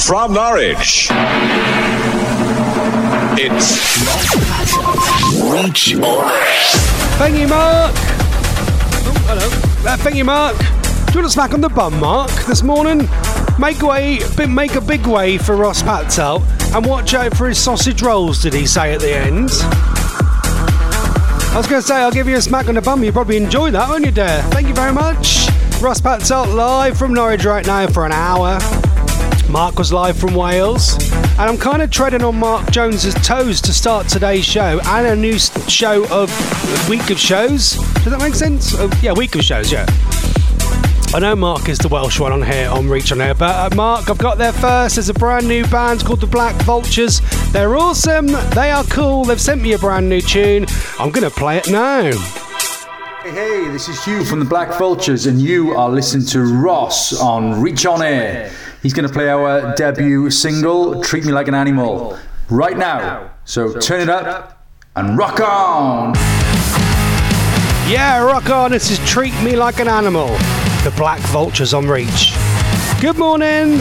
And now, from Norwich, it's Reach On Thank you, Mark. Oh, hello. Uh, thank you, Mark. Do you want a smack on the bum, Mark, this morning? Make way, make a big way for Ross Patzelt, and watch out for his sausage rolls. Did he say at the end? I was going to say I'll give you a smack on the bum. You probably enjoy that, won't you, dear? Thank you very much. Ross Patzelt live from Norwich right now for an hour. Mark was live from Wales, and I'm kind of treading on Mark Jones's toes to start today's show and a new show of week of shows. Does that make sense? Uh, yeah, week of shows. Yeah. I know Mark is the Welsh one on here on Reach on Air, but uh, Mark, I've got there first. There's a brand new band called the Black Vultures. They're awesome. They are cool. They've sent me a brand new tune. I'm going to play it now. Hey, hey, this is Hugh from the Black Vultures, and you are listening to Ross on Reach on Air. He's going to play our debut single, Treat Me Like an Animal, right now. So turn it up and rock on! Yeah, rock on. This is Treat Me Like an Animal. The Black Vultures on Reach. Good morning.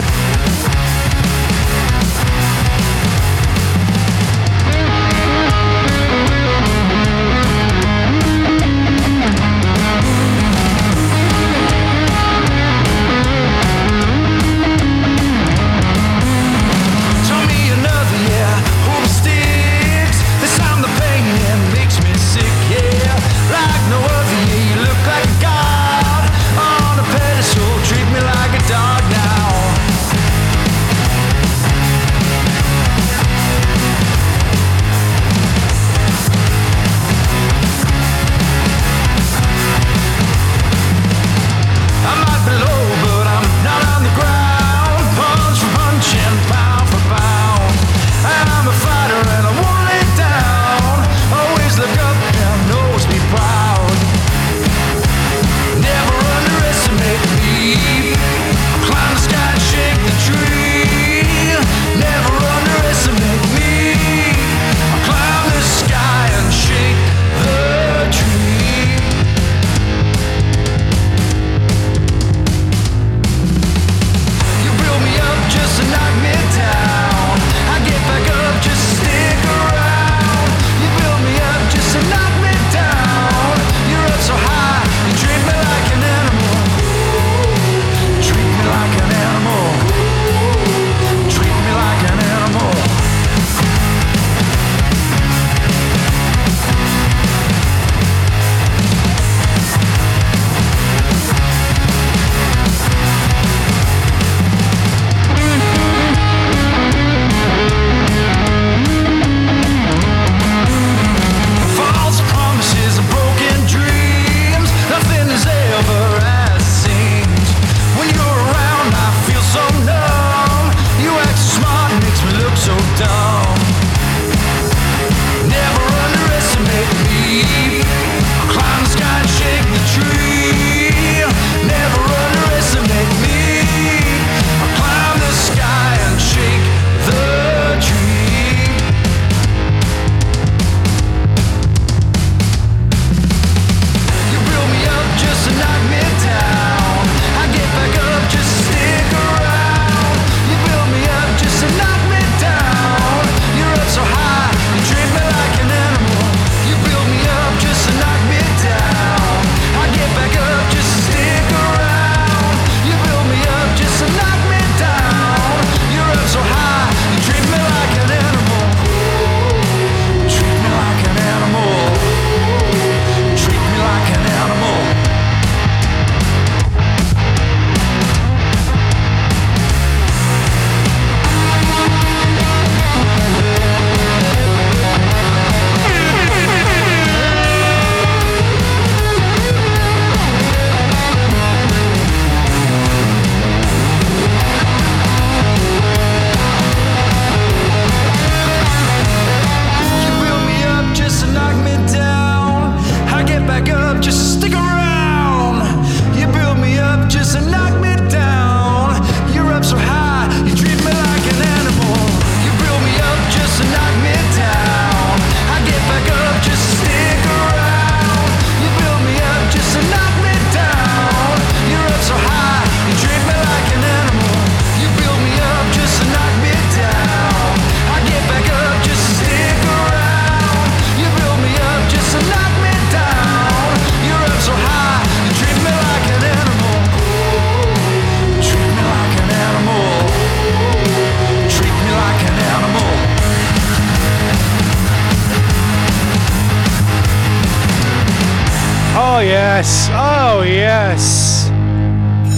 Yes. Oh, yes.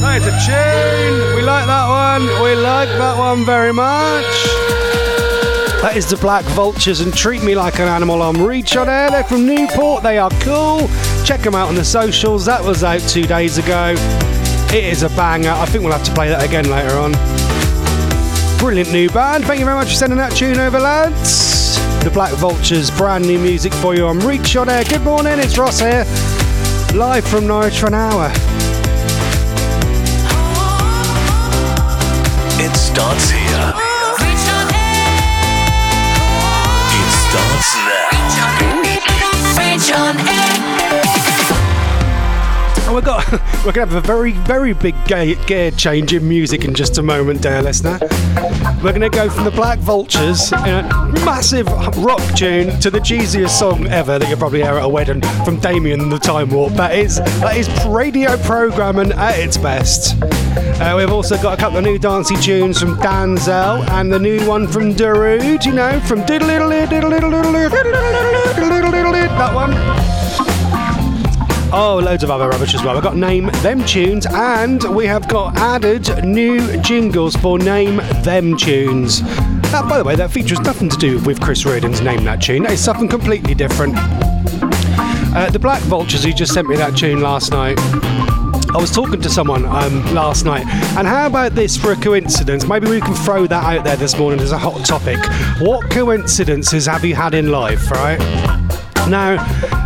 That is a tune. We like that one. We like that one very much. That is the Black Vultures and Treat Me Like an Animal on Reach on Air. They're from Newport. They are cool. Check them out on the socials. That was out two days ago. It is a banger. I think we'll have to play that again later on. Brilliant new band. Thank you very much for sending that tune over, lads. The Black Vultures, brand new music for you on Reach on Air. Good morning, it's Ross here, live from Norwich for an hour. It starts here. It starts now. We've got we're gonna have a very very big gear, change in music in just a moment, dear listener. We're gonna go from the Black Vultures, a massive rock tune, to the cheesiest song ever that you'll probably hear at a wedding from Damian the Time Warp. That is that is radio programming at its best. Uh, we've also got a couple of new dancey tunes from Danzel and the new one from Darude, you know, from diddle diddle diddle diddle diddle diddle diddle that one. Oh, loads of other rubbish as well. We've got Name Them Tunes, and we have got added new jingles for Name Them Tunes. That, by the way, that features nothing to do with Chris Reardon's Name That Tune. It's something completely different. Uh, the Black Vultures, who just sent me that tune last night. I was talking to someone um, last night, and how about this for a coincidence? Maybe we can throw that out there this morning as a hot topic. What coincidences have you had in life, right? Now,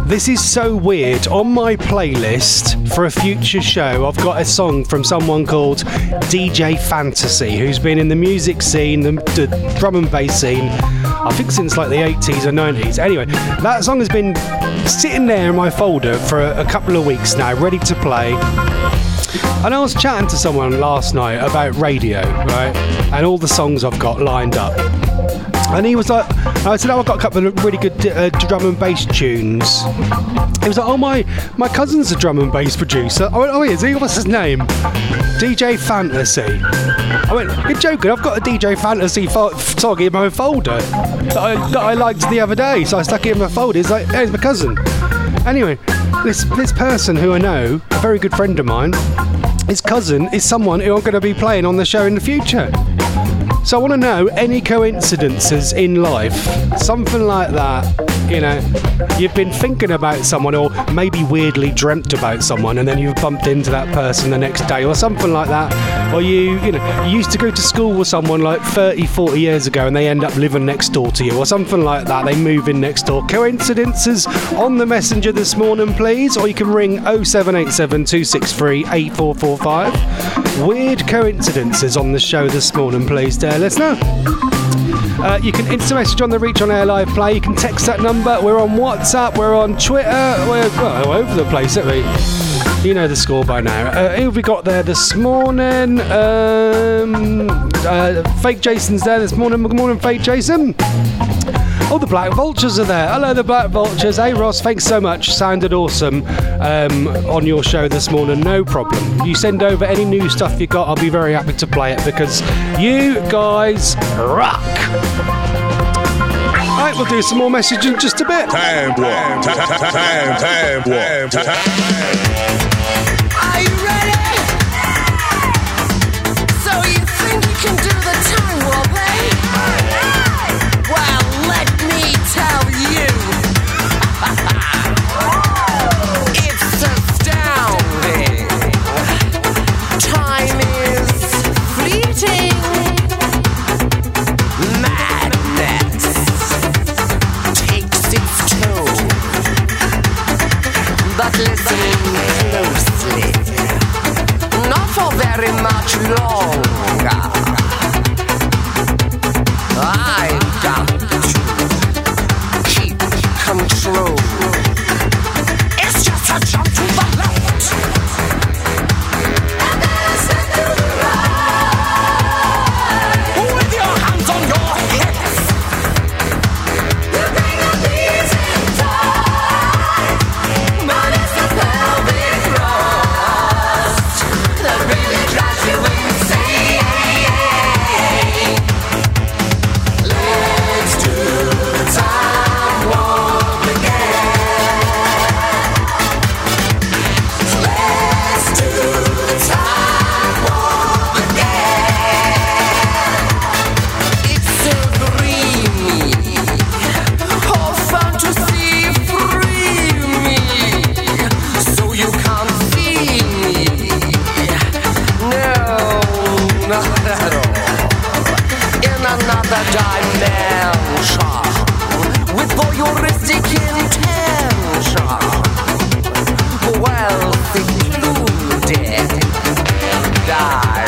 this is so weird. On my playlist for a future show, I've got a song from someone called DJ Fantasy, who's been in the music scene, the, the drum and bass scene, I think since like the 80s or 90s. Anyway, that song has been sitting there in my folder for a, a couple of weeks now, ready to play. And I was chatting to someone last night about radio, right? And all the songs I've got lined up. And he was like, I said, oh, I've got a couple of really good uh, drum and bass tunes. He was like, oh, my, my cousin's a drum and bass producer. I went, oh, is he? What's his name? DJ Fantasy. I went, you're joking, I've got a DJ Fantasy fo- song in my folder that I, that I liked the other day. So I stuck it in my folder. He's like, it's my cousin. Anyway, this, this person who I know, a very good friend of mine, his cousin is someone who I'm going to be playing on the show in the future. So I want to know any coincidences in life, something like that. You know, you've been thinking about someone, or maybe weirdly dreamt about someone, and then you've bumped into that person the next day, or something like that. Or you, you know, you used to go to school with someone like 30, 40 years ago, and they end up living next door to you, or something like that. They move in next door. Coincidences on the messenger this morning, please, or you can ring 0787 263 8445. Weird coincidences on the show this morning, please, dear listener. Uh, you can instant message on the Reach on Air Live Play. You can text that number. We're on WhatsApp. We're on Twitter. We're well, all over the place, aren't we? You know the score by now. Uh, who have we got there this morning? Um, uh, Fake Jason's there this morning. Good morning, Fake Jason. Oh, the Black Vultures are there. Hello, the Black Vultures. Hey, Ross, thanks so much. Sounded awesome um, on your show this morning. No problem. You send over any new stuff you got. I'll be very happy to play it because you guys rock. Right, we'll do some more messaging in just a bit. Time warp. Time, time, time warp. Time. Are you ready? Another dimension with voyeuristic intention. Wealth included, and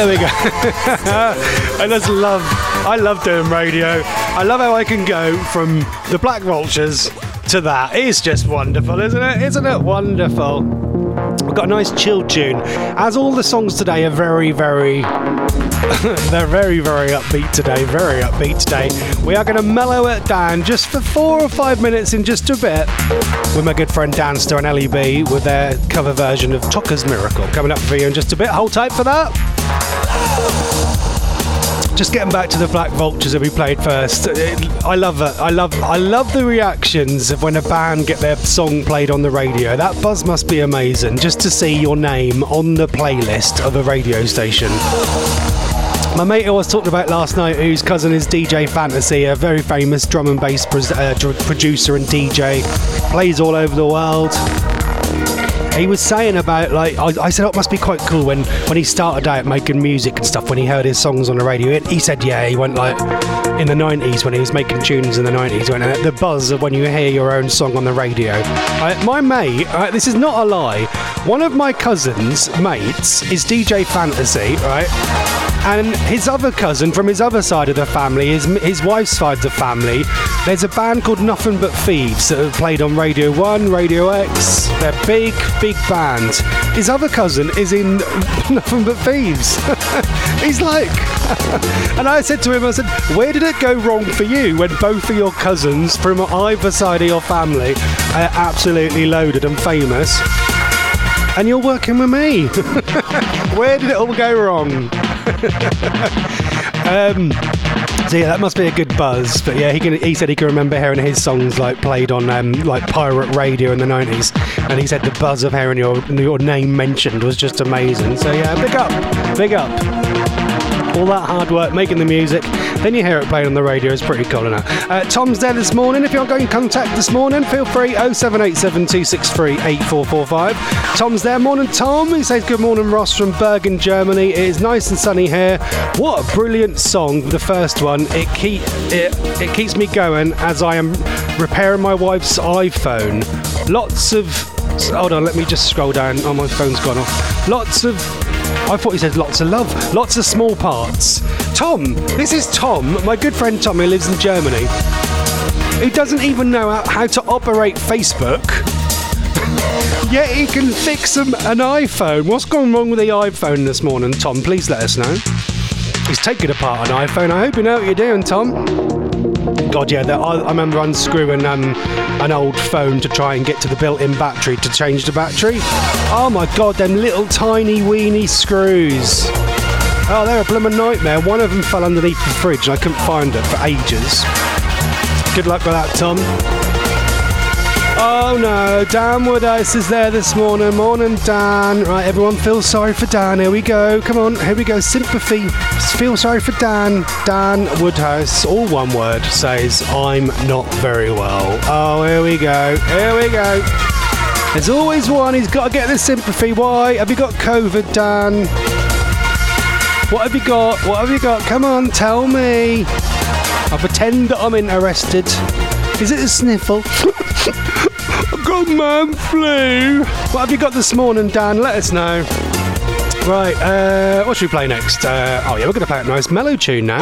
There we go. I just love, I love doing radio. I love how I can go from the Black Vultures to that. It's just wonderful, isn't it? Isn't it wonderful? We've got a nice chill tune. As all the songs today are very, very, they're very, very upbeat today. Very upbeat today. We are going to mellow it down just for four or five minutes in just a bit with my good friend Danster and Ellie B with their cover version of Toca's Miracle coming up for you in just a bit. Hold tight for that. Just getting back to the Black Vultures that we played first. It- I love it. I love I love the reactions of when a band get their song played on the radio. That buzz must be amazing just to see your name on the playlist of a radio station. My mate I was talking about last night, whose cousin is DJ Fantasy, a very famous drum and bass pres- uh, producer and DJ, plays all over the world. He was saying about like I, I said oh, it must be quite cool when when he started out making music and stuff when he heard his songs on the radio. He said yeah he went like in the 90s when he was making tunes in the 90s when "Uh, the buzz of when you hear your own song on the radio. Uh, my mate, uh, this is not a lie. One of my cousins' mates is DJ Fantasy, right? And his other cousin from his other side of the family, his, his wife's side of the family, there's a band called Nothing But Thieves that have played on Radio 1, Radio X. They're big, big band. His other cousin is in Nothing But Thieves. He's like, and I said to him, I said, where did it go wrong for you when both of your cousins from either side of your family are absolutely loaded and famous? And you're working with me. Where did it all go wrong? Um, so yeah, that must be a good buzz. But yeah, he can. He said he can remember hearing his songs like played on um, like pirate radio in the nineties, and he said the buzz of hearing your your name mentioned was just amazing. So yeah, big up, big up. All that hard work making the music, then you hear it played on the radio. It's pretty cool, isn't it? Uh, Tom's there this morning. If you're going to contact this morning, feel free 0787 263 8445. Tom's there. Morning, Tom. He says, Good morning, Ross from Bergen, Germany. It is nice and sunny here. What a brilliant song, the first one. It, keep, it, it keeps me going as I am repairing my wife's iPhone. Lots of. Hold on, let me just scroll down. Oh, my phone's gone off. Lots of I thought he said lots of love, lots of small parts. Tom, this is Tom, my good friend Tom, who lives in Germany, who doesn't even know how, to operate Facebook. Yet he can fix an, iPhone. What's gone wrong with the iPhone this morning, Tom? Please let us know. He's taking apart an iPhone. I hope you know what you're doing, Tom. God, yeah, I, I remember unscrewing um, an old phone to try and get to the built-in battery to change the battery. Oh my God, them little tiny weeny screws. Oh, they're a blooming nightmare. One of them fell underneath the fridge and I couldn't find it for ages. Good luck with that, Tom. Oh no, Dan Woodhouse is there this morning. Morning, Dan. Right, everyone feel sorry for Dan. Here we go. Come on, here we go. Sympathy. Feel sorry for Dan. Dan Woodhouse, all one word, says, I'm not very well. Oh, here we go. Here we go. There's always one. He's got to get the sympathy. Why? Have you got COVID, Dan? What have you got? What have you got? Come on, tell me. I pretend that I'm interested. Is it a sniffle? Got man flu. What have you got this morning, Dan? Let us know. Right, uh, what should we play next? Uh, oh, yeah, we're going to play a nice mellow tune now.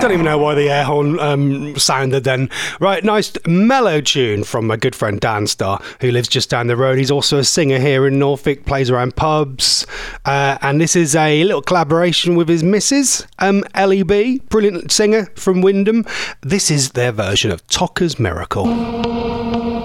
Don't even know why the air horn um, sounded then. Right, nice mellow tune from my good friend Dan Star, who lives just down the road. He's also a singer here in Norfolk, plays around pubs. Uh, and this is a little collaboration with his missus, um, Ellie B, brilliant singer from Wymondham. This is their version of Toca's Miracle.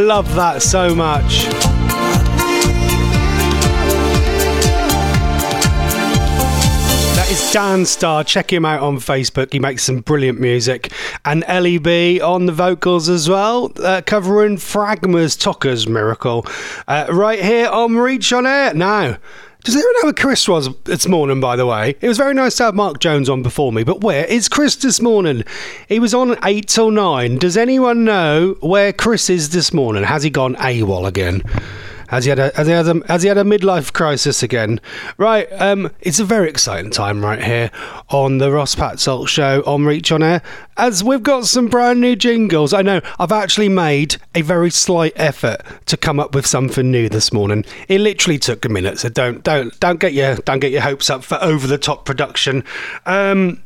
Love that. I love that so much. That is Dan Starr. Check him out on Facebook. He makes some brilliant music. And LEB on the vocals as well, uh, covering Fragma's Toca's Miracle. Uh, right here on Reach on Air. Now, does anyone know where Chris was this morning, by the way? It was very nice to have Mark Jones on before me, but where is Chris this morning? He was on 8 till 9. Does anyone know where Chris is this morning? Has he gone AWOL again? Has he had a has he had a, has he had a midlife crisis again? Right, um, it's a very exciting time right here on the Ross Patzelt Show on Reach on Air, as we've got some brand new jingles. I know I've actually made a very slight effort to come up with something new this morning. It literally took a minute, so don't don't don't get your don't get your hopes up for over the top production. Um,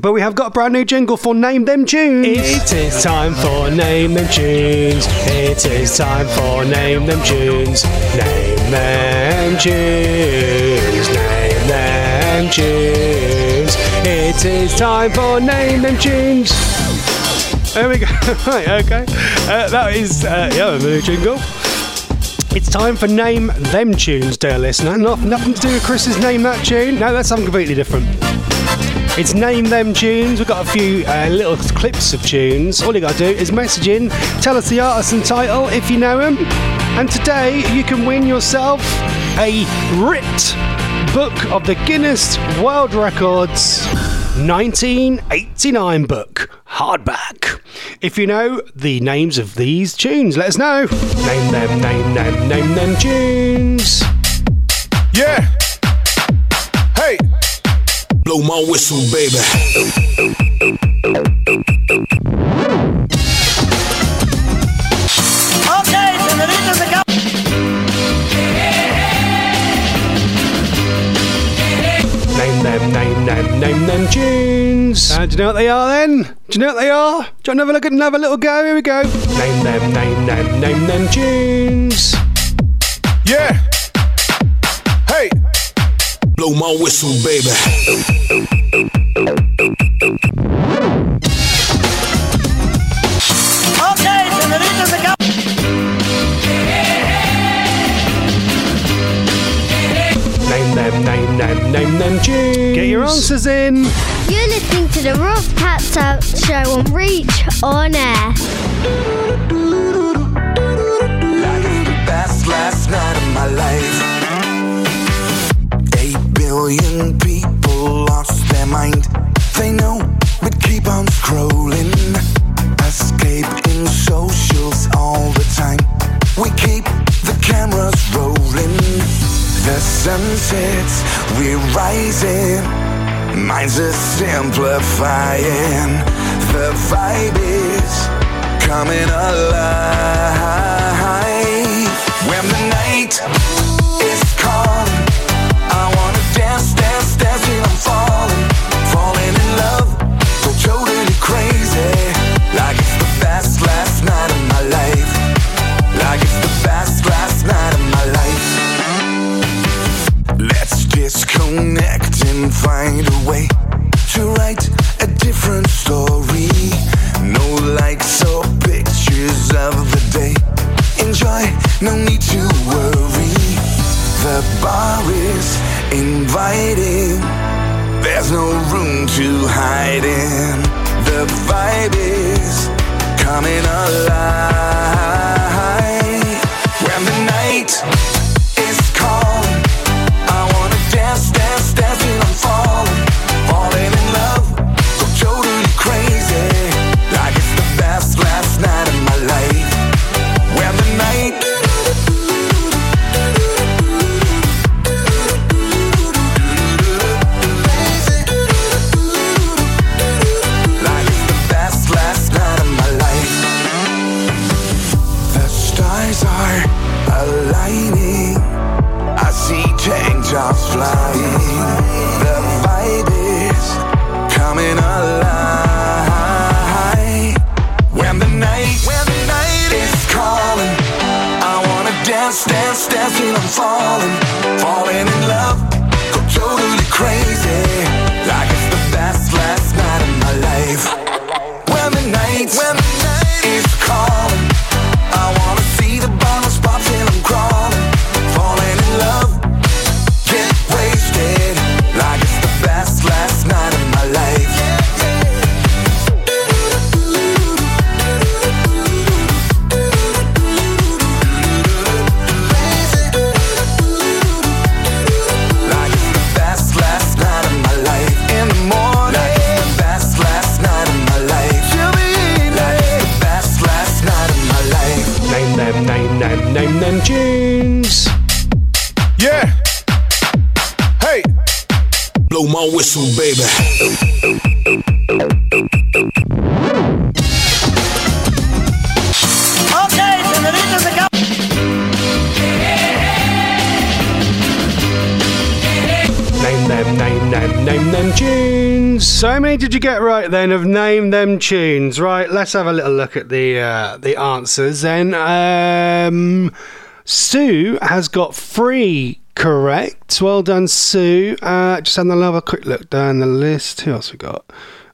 but we have got a brand new jingle for Name Them Tunes. It is time for Name Them Tunes. It is time for Name Them Tunes. Name Them Tunes. Name Them Tunes. It is time for Name Them Tunes. There we go. right, okay. Uh, that is, uh, yeah, the new jingle. It's time for Name Them Tunes, dear listener. Not, nothing to do with Chris's Name That Tune. No, that's something completely different. It's Name Them Tunes. We've got a few uh, little clips of tunes. All you got to do is message in, tell us the artist and title if you know him. And today you can win yourself a ripped book of the Guinness World Records 1989 book, hardback. If you know the names of these tunes, let us know. Name them, name them, name them tunes. Yeah. Hey. Blow my whistle, baby. Them, name them tunes. Uh, do you know what they are then? Do you know what they are? Do you want to have a look at another little go? Here we go. Name them, name them, name them tunes. Yeah. Hey. Blow my whistle, baby. Them, tunes. Get your answers in. You're listening to the Ross Patzelt Show on Reach on Air. best last night of my life. Eight billion people lost their mind. They know, but keep on scrolling. Escaping socials all the time. We keep the cameras rolling. The sun sets, we're rising. Minds are simplifying. The vibe is coming alive. When the night inviting. There's no room to hide in. The vibe is coming alive. When the night did you get right then of name them tunes? Right, let's have a little look at the uh, the answers then. Um, Sue has got three correct. Well done, Sue. Uh, just having another quick look down the list. Who else we got?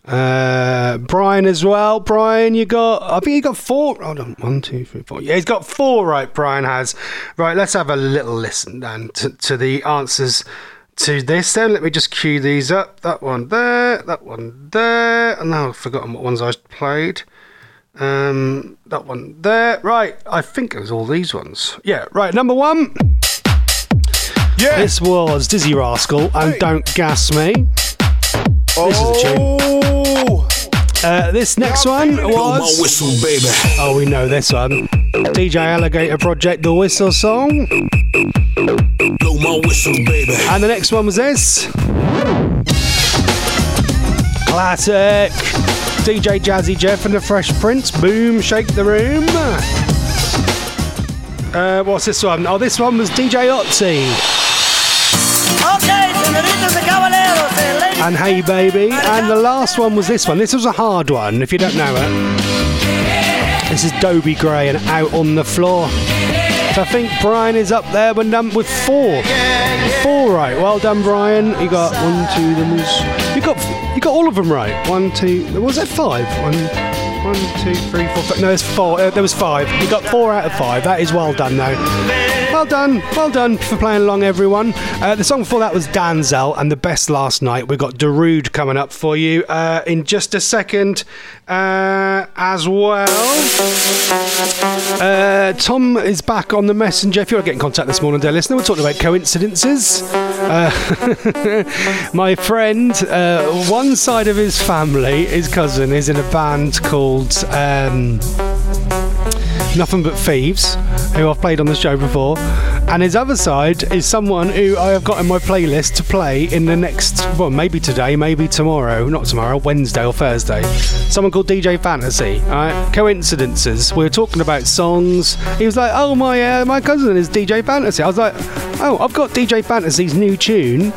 Uh, Brian as well. Brian, you got. I think you got four. Hold on. One, two, three, four. Yeah, he's got four right. Brian has. Right. Let's have a little listen then to, to the answers to this. Then let me just cue these up. That one there. That one there. And now I've forgotten what ones I played. Um, that one there. Right. I think it was all these ones. Yeah. Right. Number one. Yeah. This was Dizzee Rascal and Don't Gas Me. This is a tune. Uh, this next one Blow my was. whistle, baby. Oh, we know this one. DJ Alligator Project, The Whistle Song. Blow my whistle, baby. And the next one was this. Classic. DJ Jazzy Jeff and the Fresh Prince. Boom, shake the room. Uh, what's this one? Oh, this one was DJ Otzi Okay, senoritas and Hey Baby. And the last one was this one. This was a hard one, if you don't know it. This is Dobie Gray and Out on the Floor. So I think Brian is up there with four. Four right. Well done, Brian. You got one, two, was you got you got all of them right. One, two. Was it five? One, one, two, three, four. Five. No, it's four. Uh, there was five. You got four out of five. That is well done, though. Well done, well done for playing along, everyone. Uh, the song before that was Danzel and the best last night. We've got Darude coming up for you uh, in just a second uh, as well. Uh, Tom is back on the messenger. If you want to get in contact this morning, dear listener, we're talking about coincidences. Uh, my friend, uh, one side of his family, his cousin, is in a band called. Um, Nothing But Thieves, who I've played on the show before. And his other side is someone who I have got in my playlist to play in the next, well, maybe today, maybe tomorrow, not tomorrow, Wednesday or Thursday. Someone called DJ Fantasy. Alright, coincidences. We were talking about songs. He was like, "Oh my, uh, my cousin is DJ Fantasy." I was like, "Oh, I've got DJ Fantasy's new tune."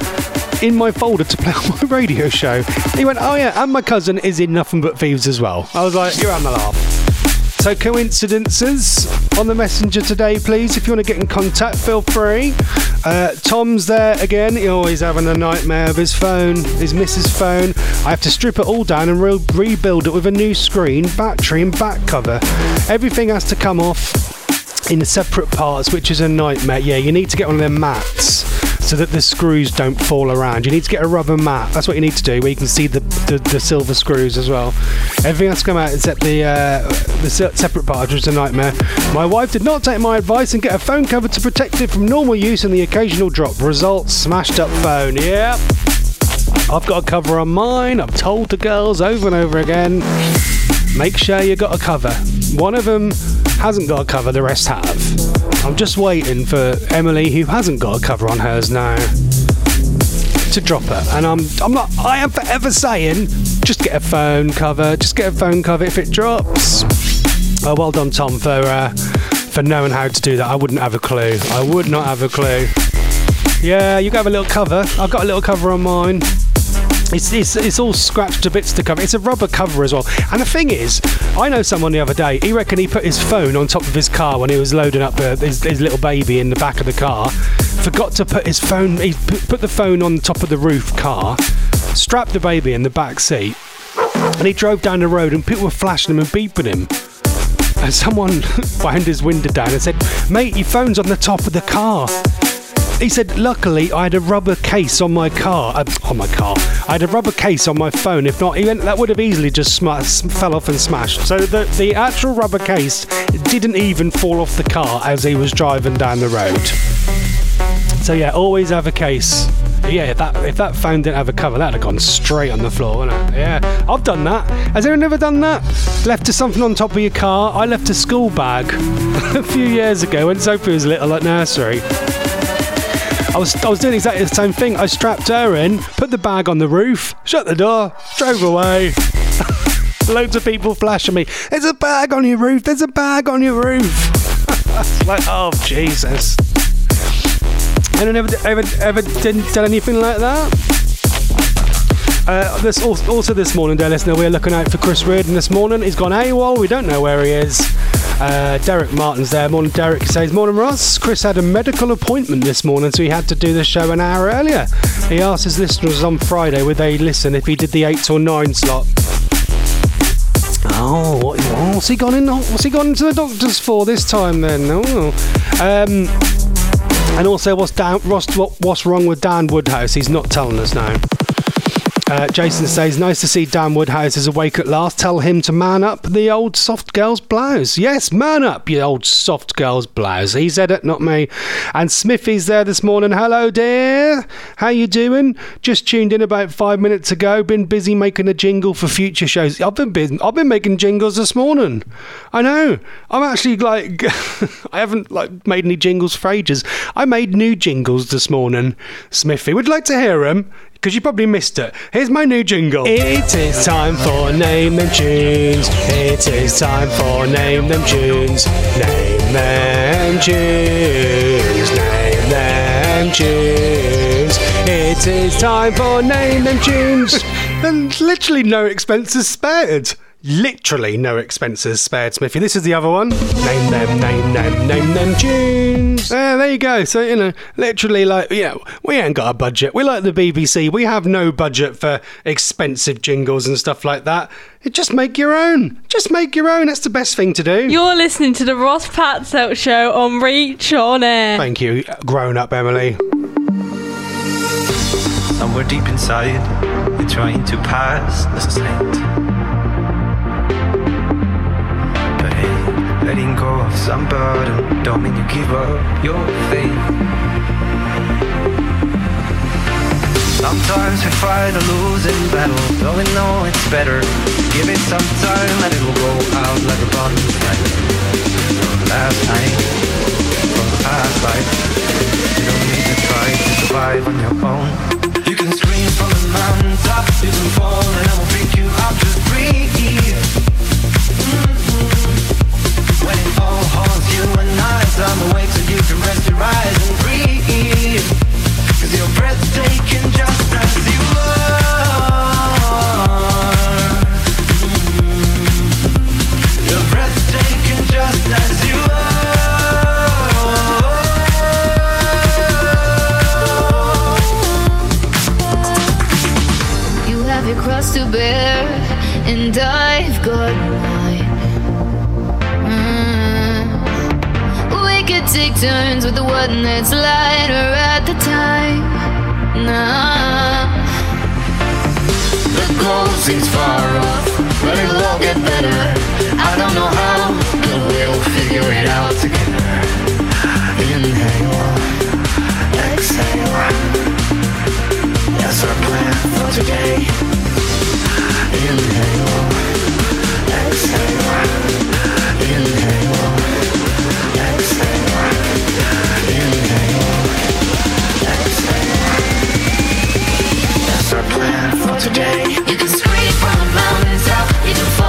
In my folder to play on my radio show. He went, Oh, yeah, and my cousin is in Nothing But Thieves as well. I was like, You're on the laugh. So coincidences on the messenger today, please. If you want to get in contact, feel free. Uh, Tom's there again. He's always having a nightmare of his phone, his missus' phone. I have to strip it all down and re- rebuild it with a new screen, battery, and back cover. Everything has to come off in separate parts, which is a nightmare. Yeah, you need to get one of them mats so that the screws don't fall around. You need to get a rubber mat. That's what you need to do, where you can see the, the, the silver screws as well. Everything to come out except the uh, the separate part, which is a nightmare. My wife did not take my advice and get a phone cover to protect it from normal use and the occasional drop. Result: smashed up phone. Yep. I've got a cover on mine. I've told the girls over and over again. Make sure you got a cover. One of them hasn't got a cover, the rest have. I'm just waiting for Emily, who hasn't got a cover on hers now, to drop it. And I'm, I'm not, I am forever saying, just get a phone cover, just get a phone cover if it drops. Oh, well done, Tom, for uh, for knowing how to do that. I wouldn't have a clue. I would not have a clue. Yeah, you can have a little cover. I've got a little cover on mine. It's, it's, it's all scratched to bits to cover. It's a rubber cover as well. And the thing is, I know someone the other day, he reckoned he put his phone on top of his car when he was loading up uh, his, his little baby in the back of the car. Forgot to put his phone, he put, put the phone on top of the roof car, strapped the baby in the back seat, and he drove down the road and people were flashing him and beeping him. And someone wound his window down and said, Mate, your phone's on the top of the car. He said, luckily, I had a rubber case on my car. Uh, on my car. I had a rubber case on my phone. If not, he went, that would have easily just sm- fell off and smashed. So the, the actual rubber case didn't even fall off the car as he was driving down the road. So yeah, always have a case. Yeah, if that if that phone didn't have a cover, that'd have gone straight on the floor, wouldn't it? Yeah, I've done that. Has anyone ever done that? Left something on top of your car. I left a school bag a few years ago when Sophie was little at nursery. I was I was doing exactly the same thing. I strapped her in, put the bag on the roof, shut the door, drove away. Loads of people flashing me. There's a bag on your roof. There's a bag on your roof. Like, oh Jesus. Anyone ever ever ever didn't done anything like that? Uh, this also, also this morning, dear listener, we're looking out for Chris Reardon this morning. He's gone AWOL. We don't know where he is. Uh, Derek Martin's there. Morning, Derek says, Morning, Ross. Chris had a medical appointment this morning, so he had to do the show an hour earlier. He asked his listeners on Friday would they listen if he did the 8 or 9 slot. Oh, what, what's he gone in? What's he gone into the doctors for this time then? Oh. Um, and also, what's, what's wrong with Dan Woodhouse? He's not telling us now. Uh, Jason says, nice to see Dan Woodhouse is awake at last. Tell him to man up the old soft girl's blouse. Yes, man up, you old soft girl's blouse. He said it, not me. And Smithy's there this morning. Hello, dear. How you doing? Just tuned in about five minutes ago. Been busy making a jingle for future shows. I've been busy. I've been making jingles this morning. I know. I'm actually like, I haven't like made any jingles for ages. I made new jingles this morning. Smithy, would like to hear them? Because you probably missed it. Here's my new jingle. It is time for Name Them Tunes. It is time for Name Them Tunes. Name Them Tunes. Name Them Tunes. It is time for Name Them Tunes. and literally no expenses spared. Literally no expenses spared, Smithy. This is the other one. Name them, name them, name them tunes. Uh, there you go. So, you know, literally, like, you know, we ain't got a budget. We like the BBC. We have no budget for expensive jingles and stuff like that. Just make your own. Just make your own. That's the best thing to do. You're listening to the Ross Patzelt Show on Reach On Air. Thank you, grown up Emily. Somewhere deep inside, you're trying to pass as a saint. Letting go of some burden don't mean you give up your faith. Sometimes we fight a losing battle, though we know it's better. Give it some time and it will go out like a bonfire. From last night, from the past life, you don't need to try to survive on your own. You can scream from the mountaintop, you can fall and I will pick you up. Just breathe. At night, I'm awake so you can rest your eyes and breathe. Cause you're breathtaking just as you are. You're breathtaking just as you are. You have your cross to bear, turns with the one that's lighter at the time. Nah. The goal seems far off, but it'll all get better. I don't know how, but we'll figure it out together. Inhale, exhale. That's our plan for today. Inhale, exhale. Plan for today. You can scream from the mountaintop, you can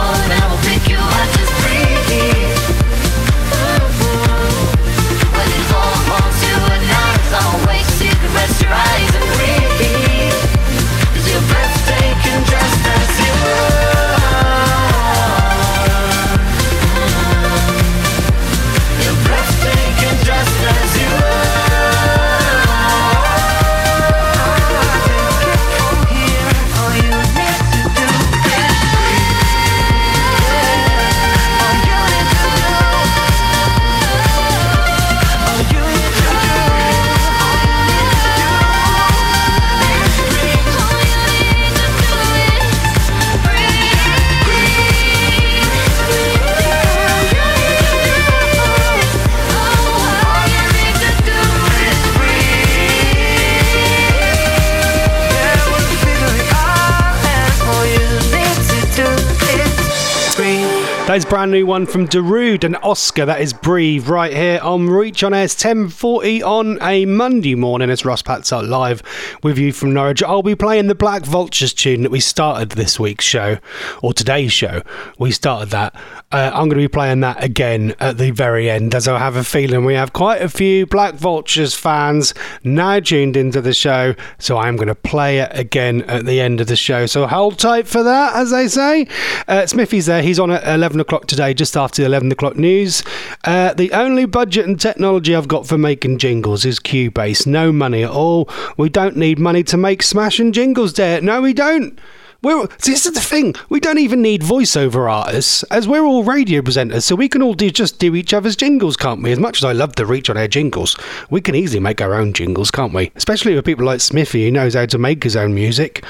is brand new one from Darude and Oscar. That is Breathe right here on Reach on Air's 1040 on a Monday morning. It's Ross Patz live with you from Norwich. I'll be playing the Black Vultures tune that we started this week's show, or today's show. We started that. Uh, I'm going to be playing that again at the very end, as I have a feeling we have quite a few Black Vultures fans now tuned into the show. So I'm going to play it again at the end of the show. So hold tight for that, as they say. Uh, Smithy's there. He's on at 11 o'clock today, just after the 11 o'clock news. Uh, the only budget and technology I've got for making jingles is Cubase. No money at all. We don't need money to make smashing jingles, there. No, we don't. We're, this is the thing. We don't even need voiceover artists, as we're all radio presenters, so we can all do just do each other's jingles, can't we? As much as I love the Reach on Air jingles, we can easily make our own jingles, can't we? Especially with people like Smithy, who knows how to make his own music.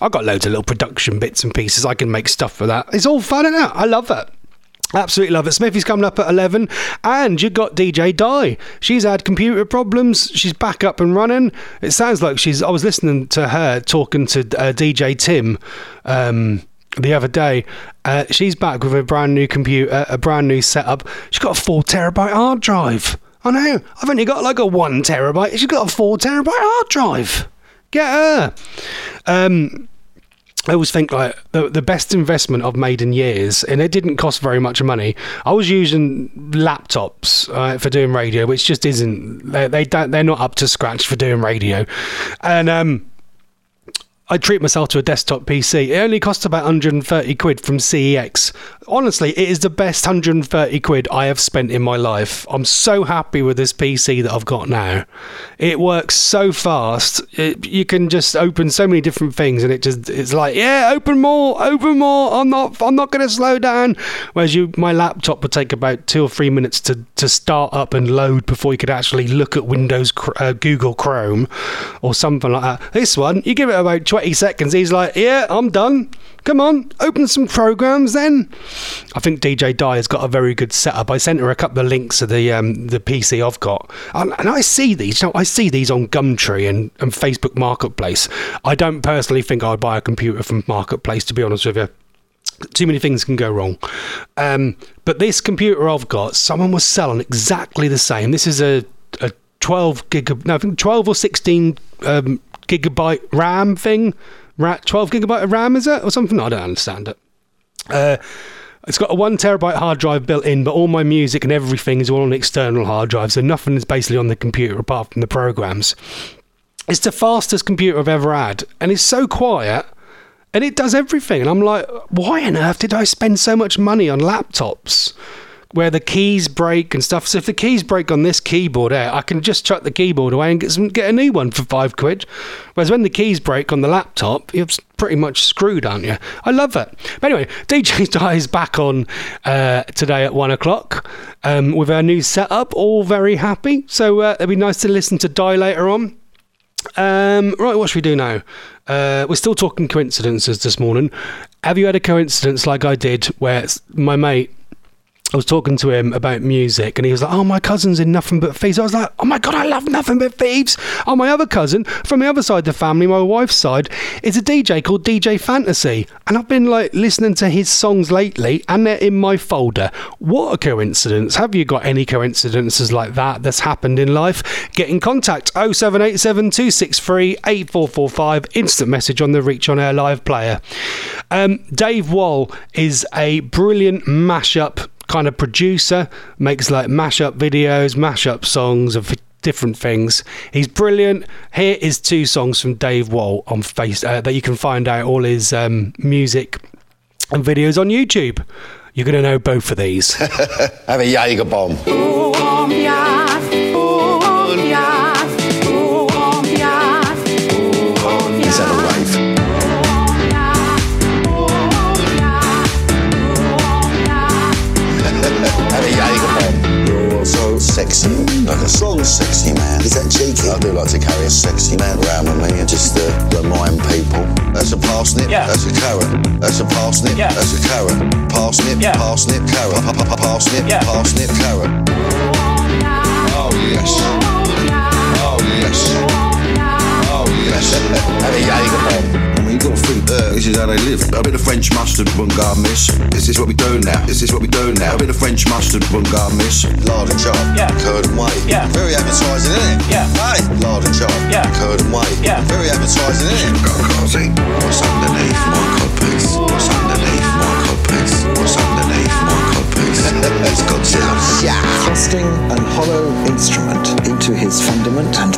I've got loads of little production bits and pieces. I can make stuff for that. It's all fun and out. I love it. Absolutely love it. Smithy's coming up at 11. And you've got DJ Di. She's had computer problems. She's back up and running. It sounds like she's. I was listening to her talking to uh, DJ Tim um, the other day. Uh, she's back with a brand new computer, a brand new setup. She's got a four terabyte hard drive. I know. I've only got like a one terabyte. She's got a four terabyte hard drive. Get her. Um, I always think like the the best investment I've made in years, and it didn't cost very much money. I was using laptops uh, for doing radio, which just isn't they, they don't they're not up to scratch for doing radio, and um. I treat myself to a desktop PC. It only costs about 130 quid from CEX. Honestly, it is the best 130 quid I have spent in my life. I'm so happy with this PC that I've got now. It works so fast. It, you can just open so many different things, and it just it's like, yeah, open more, open more. I'm not, I'm not going to slow down. Whereas you, my laptop would take about two or three minutes to to start up and load before you could actually look at Windows, uh, Google Chrome, or something like that. This one, you give it about 20 seconds, he's like, yeah, I'm done. Come on, open some programs then. I think DJ Di has got a very good setup. I sent her a couple of links of the um, the PC I've got, and, and I see these. You know, I see these on Gumtree and, and Facebook Marketplace. I don't personally think I'd buy a computer from Marketplace, to be honest with you too many things can go wrong. Um, but this computer I've got, someone was selling exactly the same. This is a, a 12 gig, no, I think 12 or 16 um, gigabyte RAM thing. Ra- 12 gigabyte of RAM, is it? Or something? I don't understand it. Uh, it's got a one terabyte hard drive built in, but all my music and everything is all on external hard drive, so nothing is basically on the computer apart from the programs. It's the fastest computer I've ever had, and it's so quiet, and it does everything. And I'm like, why on earth did I spend so much money on laptops? Where the keys break and stuff. So if the keys break on this keyboard here, I can just chuck the keyboard away and get some, get a new one for five quid. Whereas when the keys break on the laptop, you're pretty much screwed, aren't you? I love it. But anyway, DJ Di is back on uh, today at one o'clock um, with our new setup. All very happy. So uh, it'll be nice to listen to Di later on. Um, right, what should we do now? Uh, we're still talking coincidences this morning. Have you had a coincidence like I did where my mate I was talking to him about music, and he was like, "Oh, my cousin's in Nothing But Thieves." I was like, "Oh my god, I love Nothing But Thieves." Oh, my other cousin from the other side of the family, my wife's side, is a DJ called DJ Fantasy, and I've been like listening to his songs lately, and they're in my folder. What a coincidence! Have you got any coincidences like that that's happened in life? Get in contact 0787 263 8445. Instant message on the Reach on Air live player. Um, Dave Wall is a brilliant mashup kind of producer, makes like mashup videos, mashup songs of different things. He's brilliant. Here is two songs from Dave Wall on face uh, that you can find out all his um, music and videos on YouTube. You're going to know both of these. Have a Jaeger bomb. Is sexy. Like a song sexy man. Is that cheeky? I do like to carry a sexy man around with me and just uh, remind people. That's a parsnip. Yeah. That's a carrot. That's a parsnip. Yeah. That's a carrot. Parsnip. Yeah. Parsnip. Carrot. Pa- pa- pa- Parsnip. Yeah. Parsnip. Carrot. Oh yes. Oh yes. Oh yes. Have a Jaeger bomb. And we gotta think, uh, this is how they live. A bit of French mustard, one guard miss. This is what we do now. This is what we do now. A bit of French mustard, one guard miss. Lard and chop. Yeah. Curd and white. Yeah. Very advertising, isn't it? Yeah. Hey. Lard and chop. Yeah. Curd and white. Yeah. Very advertising, isn't it? Go, Carsey. What's underneath my codpiece? What's underneath my codpiece? What's underneath my codpiece? it's Godzilla. Yeah. Thrusting an hollow instrument into his fundament and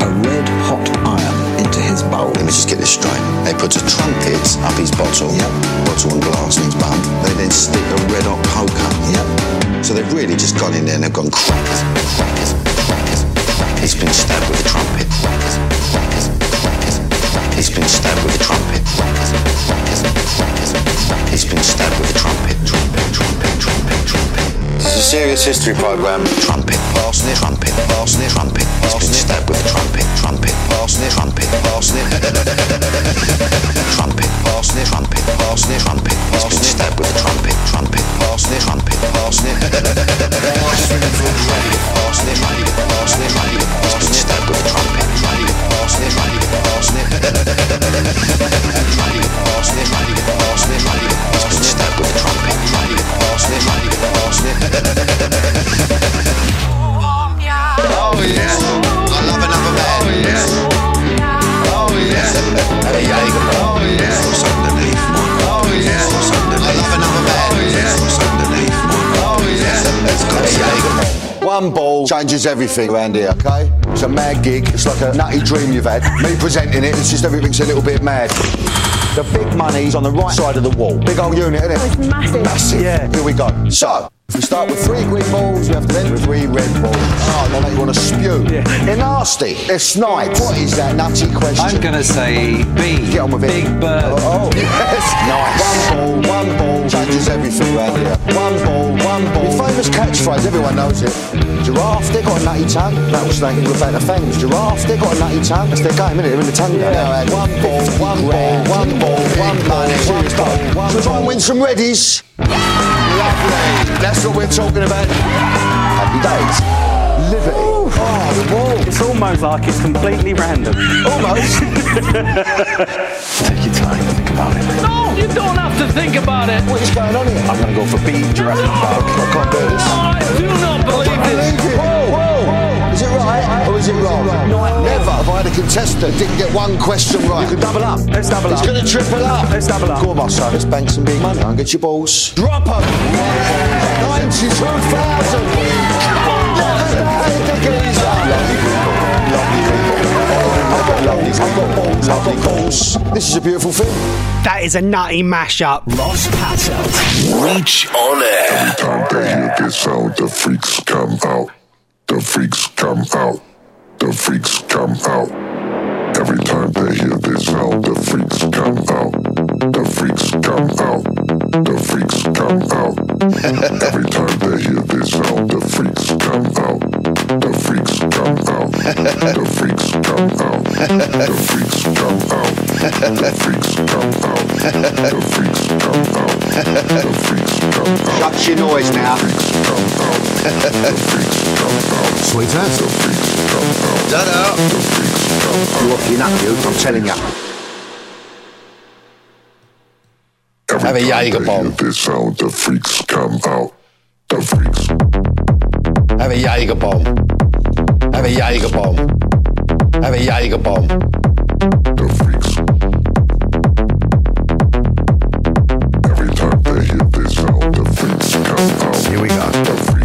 straight. They put a trumpet up his bottle. Yep. Bottle and glass in his bum. They then stick a red hot poker. Yep. So they've really just gone in there and they've gone crackers, crackers, crackers, crackers. He's been stabbed with a trumpet. Crackers, crackers, crackers, crackers. He's been stabbed with a trumpet. Crackers, crackers, crackers, crackers. He's been stabbed with a trumpet, a serious history program. Trumpet, parsnip, trumpet, parsnip, trumpet. Been stabbed with a trumpet. Trumpet, parsnip, trumpet, parsnip. trumpet, parsnip, trumpet, parsnip, trumpet. Been stabbed with a trumpet. Trumpet, parsnip, trumpet, parsnip. Parsnip, trumpet, parsnip, trumpet, parsnip, trumpet. Been stabbed with trumpet. Trumpet, parsnip, trumpet, parsnip. Trumpet, parsnip, trumpet, parsnip, trumpet. He's been stabbed with trumpet. One ball changes everything around here, okay? It's a mad gig, it's like a nutty dream you've had. Me presenting it, it's just everything's a little bit mad. The big money's on the right side of the wall. Big old unit, isn't it? Oh, it's massive. Massive. Yeah. Here we go. So, we start with three green balls, we have to then with three red balls. Oh, they make you want to spew. Yeah. They're nasty. They're snipes. What is that nutty question? I'm gonna say B. Get on with it. Big bird. Oh, yes. Nice. One ball, one ball changes everything around here. One ball, one ball. Your famous catchphrase, everyone knows it. Giraffe, they got a nutty tongue. That was thinking about the fangs. Giraffe, they got a nutty tongue. That's their game, isn't? They're in the tongue. Yeah. Now, one ball, one ball, one ball, one ball, one ball. So try and win some. Lovely. That's what we're talking about. Happy days. Liberty. Oh, the ball. It's almost like it's completely random. Almost. Take your time, about it. No, you don't have to think about it. What is going on here? I'm gonna go for B, Jurassic Park. I can't do this. I do not believe this. Whoa, whoa. whoa. Is it right or is it wrong? Never have I had a contestant didn't get one question right. You can double up. Let's double He's up. going to triple up. Let's double up. Go on, my son. Let's bank some big money. I'll get your balls. Drop them. 92,000. Lovely people. Lovely people. I've got balls. I've got balls. This is a beautiful thing. That is a nutty mashup. Ross Patzelt. Reach on air. Time they hear this sound, the freaks come out. The freaks come out. The freaks come out. Every time they hear this sound, the freaks come out. The freaks come out. The freaks come out. Every time they hear this sound, the freaks come out. The freaks come out. The freaks come out. The freaks come out. The freaks come out. The freaks come out. The freaks come out. Shut your noise now. Sweetheart. The freaks come out. Da-da. The freaks come out. You're looking up, you. I'm telling you. Have a Jaeger bomb. This sound, the freaks come out. The freaks. Have jij a Heb jij gebom. Heb jij bomb. The freaks. Every time they hit this note, the freaks come out. Here we go.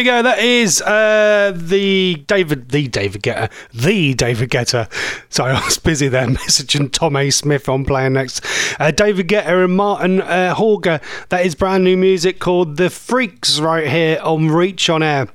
There we go. That is uh, the David, the David Guetta, the David Guetta. Sorry, I was busy there messaging Tom A. Smith on playing next. Uh, David Guetta and Martin uh, Horger. That is brand new music called The Freaks right here on Reach on Air.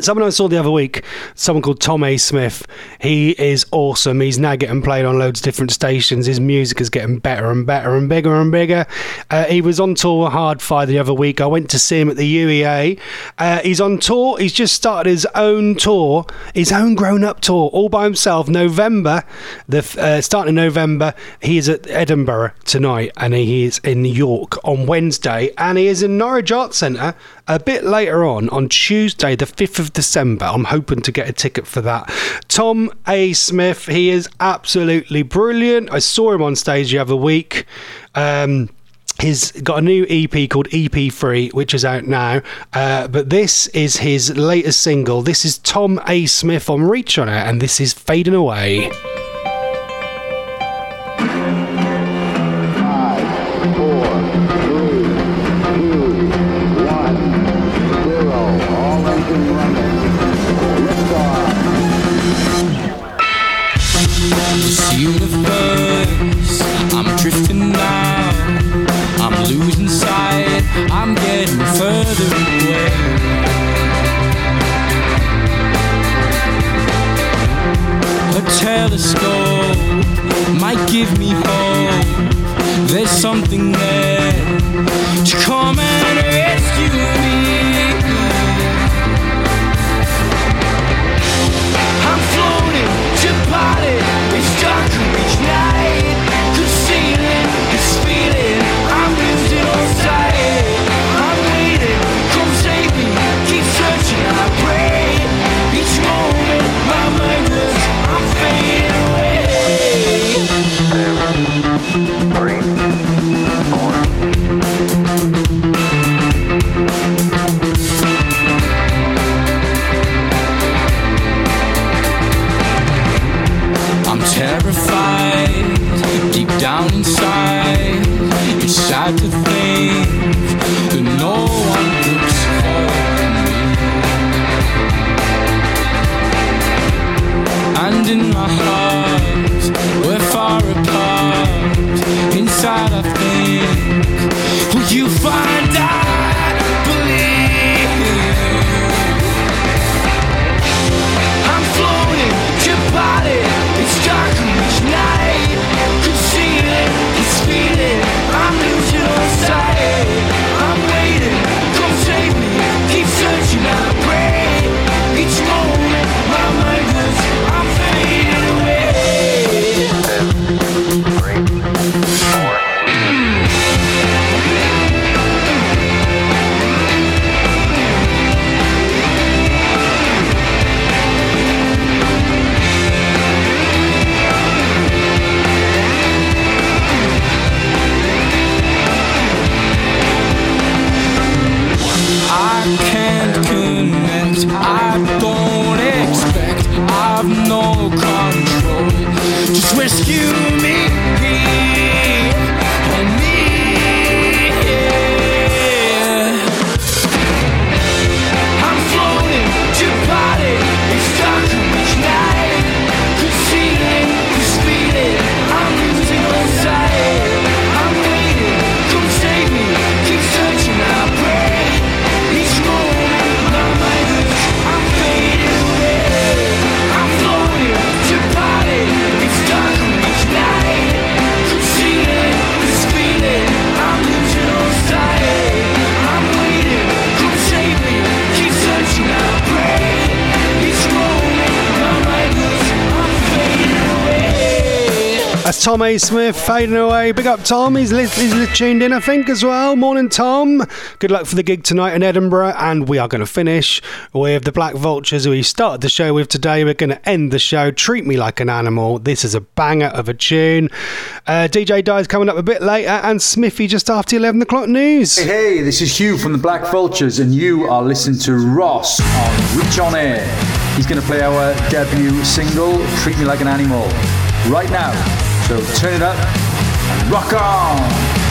Someone I saw the other week, someone called Tom A. Smith. He is awesome. He's now getting played on loads of different stations. His music is getting better and better and bigger and bigger. Uh, he was on tour with Hardfire the other week. I went to see him at the UEA. Uh, he's on tour. He's just started his own tour, his own grown-up tour, all by himself. November, the uh, starting in November. He is at Edinburgh tonight, and he is in York on Wednesday, and he is in Norwich Arts Centre a bit later on on Tuesday, the 5th of December. I'm hoping to get a ticket for that. Tom A. Smith, he is absolutely brilliant. I saw him on stage the other week. Um, He's got a new EP called EP3, which is out now. Uh, but this is his latest single. This is Tom A. Smith on Reach on Air, and this is Fading Away. Telescope might give me hope. There's something there to come and rescue me. I'm floating to party. Tom A. Smith fading away. Big up Tom. He's, he's tuned in, I think, as well. Morning, Tom. Good luck for the gig tonight in Edinburgh. And we are going to finish with the Black Vultures, who we started the show with today. We're going to end the show. Treat Me Like an Animal. This is a banger of a tune. Uh, DJ Di's coming up a bit later, and Smithy just after 11 o'clock news. Hey, hey, this is Hugh from the Black Vultures, and you are listening to Ross on Reach On Air. He's going to play our debut single, Treat Me Like an Animal, right now. So turn it up and rock on!